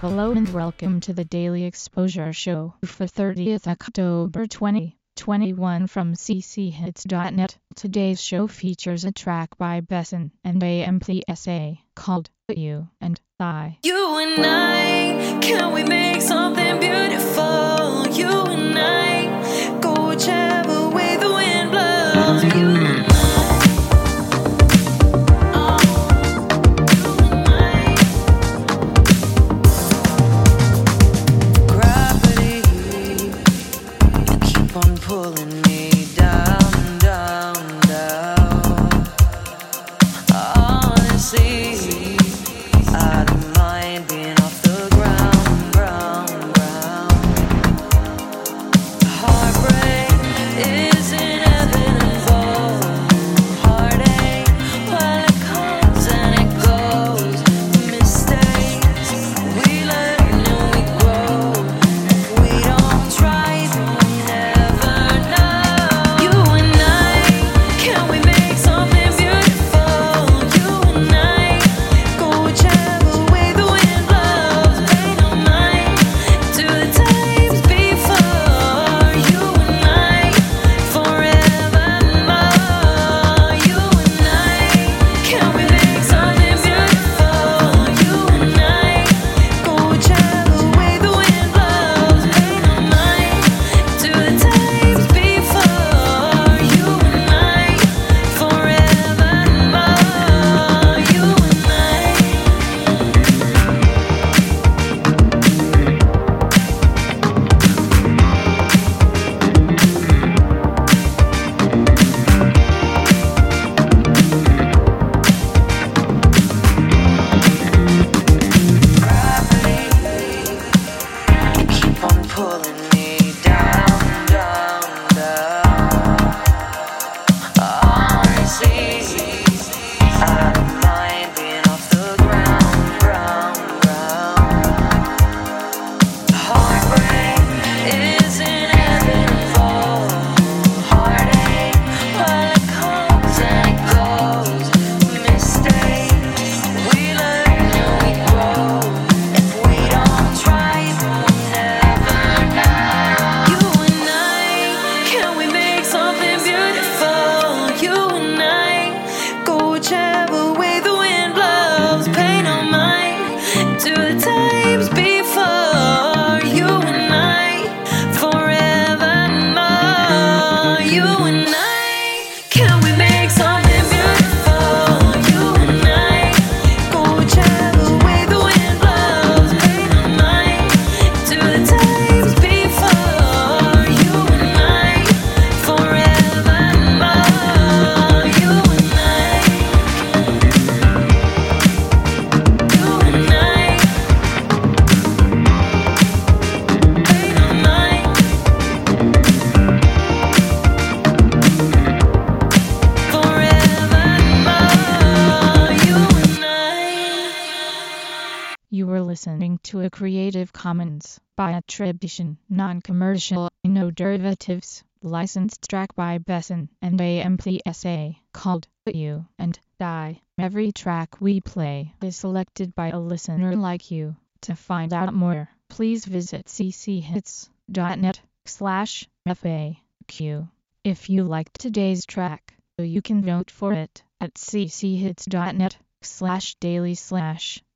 Hello and welcome to the Daily Exposure Show for 30th October 2021 from cchits.net. Today's show features a track by Besson and AMPSA called You and I. You and I, can we make something beautiful? You and I, go whichever Honestly, I listening to a Creative Commons by attribution, non-commercial, no derivatives, licensed track by Besson and AMPSA called You and I. Every track we play is selected by a listener like you. To find out more, please visit cchits.net slash FAQ. If you liked today's track, you can vote for it at cchits.net slash daily slash